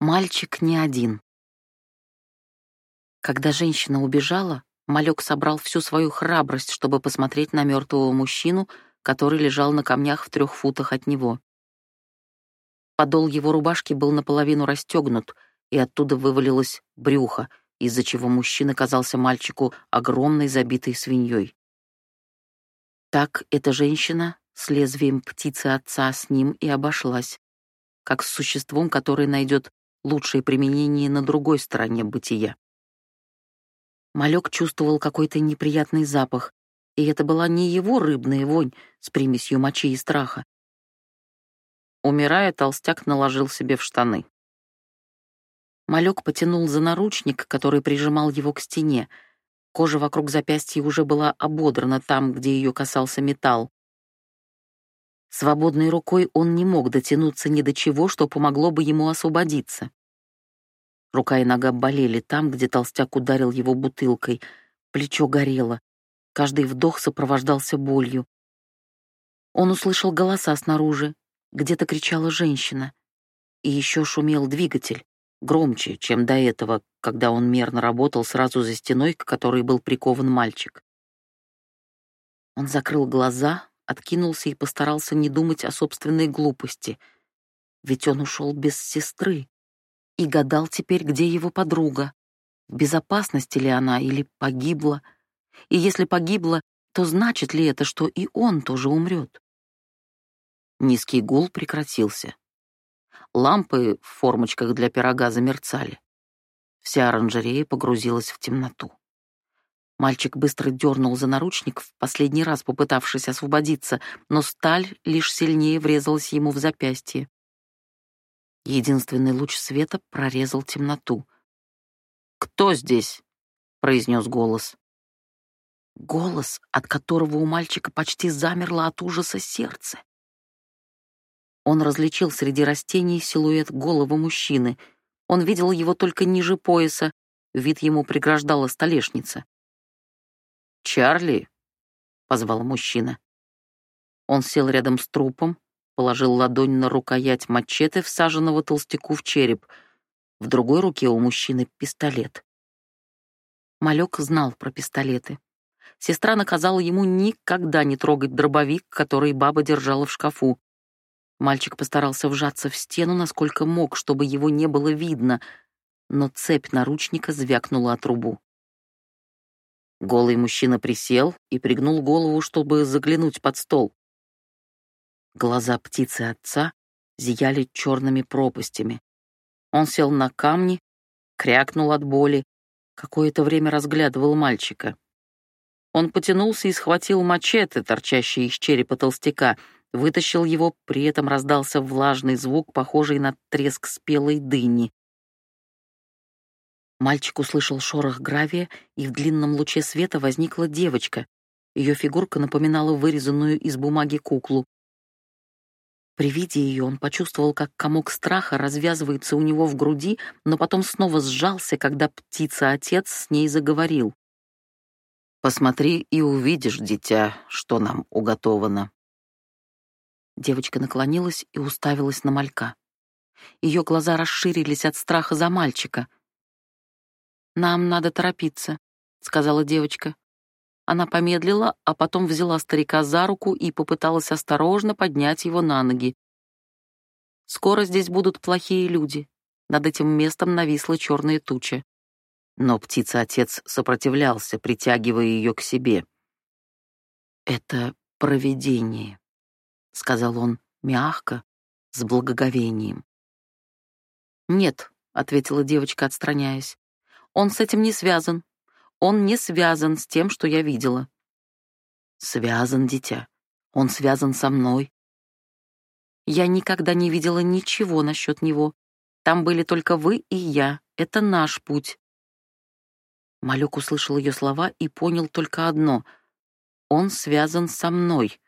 Мальчик не один. Когда женщина убежала, Малек собрал всю свою храбрость, чтобы посмотреть на мертвого мужчину, который лежал на камнях в трех футах от него. Подол его рубашки был наполовину расстегнут, и оттуда вывалилось брюхо, из-за чего мужчина казался мальчику огромной забитой свиньей. Так эта женщина с лезвием птицы отца с ним и обошлась, как с существом, которое найдет лучшее применение на другой стороне бытия. Малек чувствовал какой-то неприятный запах, и это была не его рыбная вонь с примесью мочи и страха. Умирая, толстяк наложил себе в штаны. Малек потянул за наручник, который прижимал его к стене. Кожа вокруг запястья уже была ободрана там, где ее касался металл. Свободной рукой он не мог дотянуться ни до чего, что помогло бы ему освободиться. Рука и нога болели там, где толстяк ударил его бутылкой. Плечо горело. Каждый вдох сопровождался болью. Он услышал голоса снаружи. Где-то кричала женщина. И еще шумел двигатель, громче, чем до этого, когда он мерно работал сразу за стеной, к которой был прикован мальчик. Он закрыл глаза, откинулся и постарался не думать о собственной глупости. Ведь он ушел без сестры и гадал теперь, где его подруга. В безопасности ли она или погибла? И если погибла, то значит ли это, что и он тоже умрет? Низкий гул прекратился. Лампы в формочках для пирога замерцали. Вся оранжерея погрузилась в темноту. Мальчик быстро дернул за наручник, в последний раз попытавшись освободиться, но сталь лишь сильнее врезалась ему в запястье. Единственный луч света прорезал темноту. «Кто здесь?» — произнес голос. Голос, от которого у мальчика почти замерло от ужаса сердце. Он различил среди растений силуэт головы мужчины. Он видел его только ниже пояса, вид ему преграждала столешница. «Чарли?» — позвал мужчина. Он сел рядом с трупом, положил ладонь на рукоять мачете, всаженного толстяку в череп. В другой руке у мужчины пистолет. Малек знал про пистолеты. Сестра наказала ему никогда не трогать дробовик, который баба держала в шкафу. Мальчик постарался вжаться в стену, насколько мог, чтобы его не было видно, но цепь наручника звякнула от трубу. Голый мужчина присел и пригнул голову, чтобы заглянуть под стол. Глаза птицы отца зияли черными пропастями. Он сел на камни, крякнул от боли, какое-то время разглядывал мальчика. Он потянулся и схватил мачете, торчащий из черепа толстяка, вытащил его, при этом раздался влажный звук, похожий на треск спелой дыни. Мальчик услышал шорох гравия, и в длинном луче света возникла девочка. Ее фигурка напоминала вырезанную из бумаги куклу. При виде ее он почувствовал, как комок страха развязывается у него в груди, но потом снова сжался, когда птица-отец с ней заговорил. «Посмотри и увидишь, дитя, что нам уготовано». Девочка наклонилась и уставилась на малька. Ее глаза расширились от страха за мальчика. «Нам надо торопиться», — сказала девочка. Она помедлила, а потом взяла старика за руку и попыталась осторожно поднять его на ноги. «Скоро здесь будут плохие люди». Над этим местом нависла черная туча. Но птица-отец сопротивлялся, притягивая ее к себе. «Это провидение», — сказал он мягко, с благоговением. «Нет», — ответила девочка, отстраняясь, — «он с этим не связан. Он не связан с тем, что я видела. Связан, дитя. Он связан со мной. Я никогда не видела ничего насчет него. Там были только вы и я. Это наш путь. Малек услышал ее слова и понял только одно. Он связан со мной.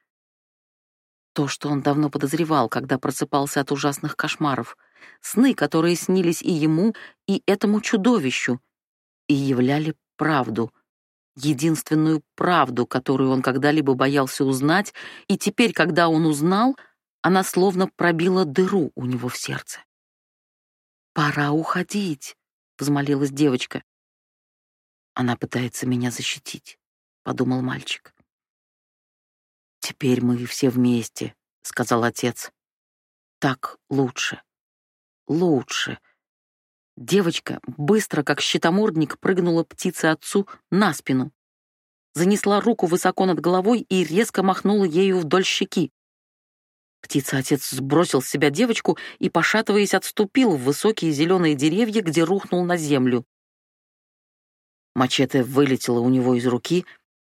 То, что он давно подозревал, когда просыпался от ужасных кошмаров. Сны, которые снились и ему, и этому чудовищу, и являли правду, единственную правду, которую он когда-либо боялся узнать, и теперь, когда он узнал, она словно пробила дыру у него в сердце. «Пора уходить», — взмолилась девочка. «Она пытается меня защитить», — подумал мальчик. «Теперь мы все вместе», — сказал отец. «Так лучше. Лучше». Девочка быстро, как щитомордник, прыгнула птице отцу на спину. Занесла руку высоко над головой и резко махнула ею вдоль щеки. Птица-отец сбросил с себя девочку и, пошатываясь, отступил в высокие зеленые деревья, где рухнул на землю. Мачете вылетела у него из руки.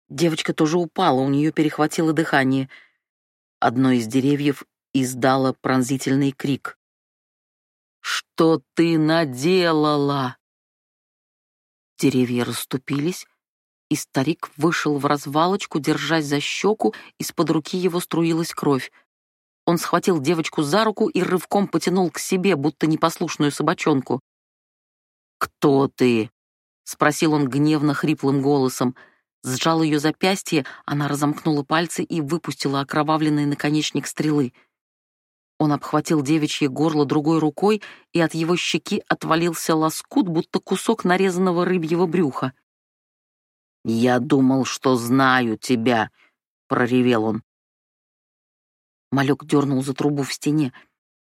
Девочка тоже упала, у нее перехватило дыхание. Одно из деревьев издало пронзительный крик. «Что ты наделала?» Деревья расступились, и старик вышел в развалочку, держась за щеку, из-под руки его струилась кровь. Он схватил девочку за руку и рывком потянул к себе, будто непослушную собачонку. «Кто ты?» — спросил он гневно хриплым голосом. Сжал ее запястье, она разомкнула пальцы и выпустила окровавленный наконечник стрелы. Он обхватил девичье горло другой рукой, и от его щеки отвалился лоскут, будто кусок нарезанного рыбьего брюха. «Я думал, что знаю тебя», — проревел он. Малек дернул за трубу в стене.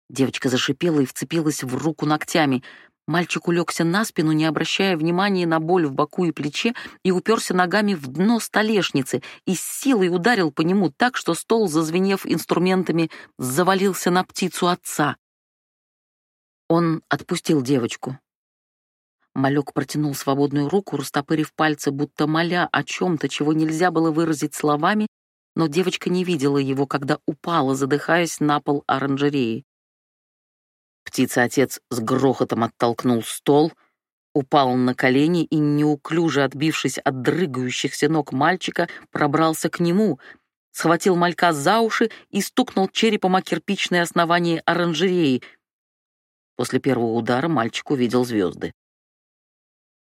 Девочка зашипела и вцепилась в руку ногтями. Мальчик улегся на спину, не обращая внимания на боль в боку и плече, и уперся ногами в дно столешницы и с силой ударил по нему так, что стол, зазвенев инструментами, завалился на птицу отца. Он отпустил девочку. Малек протянул свободную руку, растопырив пальцы, будто моля о чем-то, чего нельзя было выразить словами, но девочка не видела его, когда упала, задыхаясь на пол оранжереи. Птица-отец с грохотом оттолкнул стол, упал на колени и, неуклюже отбившись от дрыгающихся ног мальчика, пробрался к нему, схватил малька за уши и стукнул черепом о кирпичное основание оранжереи. После первого удара мальчик увидел звезды.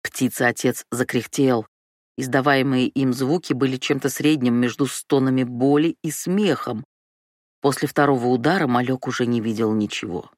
Птица-отец закряхтел, Издаваемые им звуки были чем-то средним между стонами боли и смехом. После второго удара малек уже не видел ничего.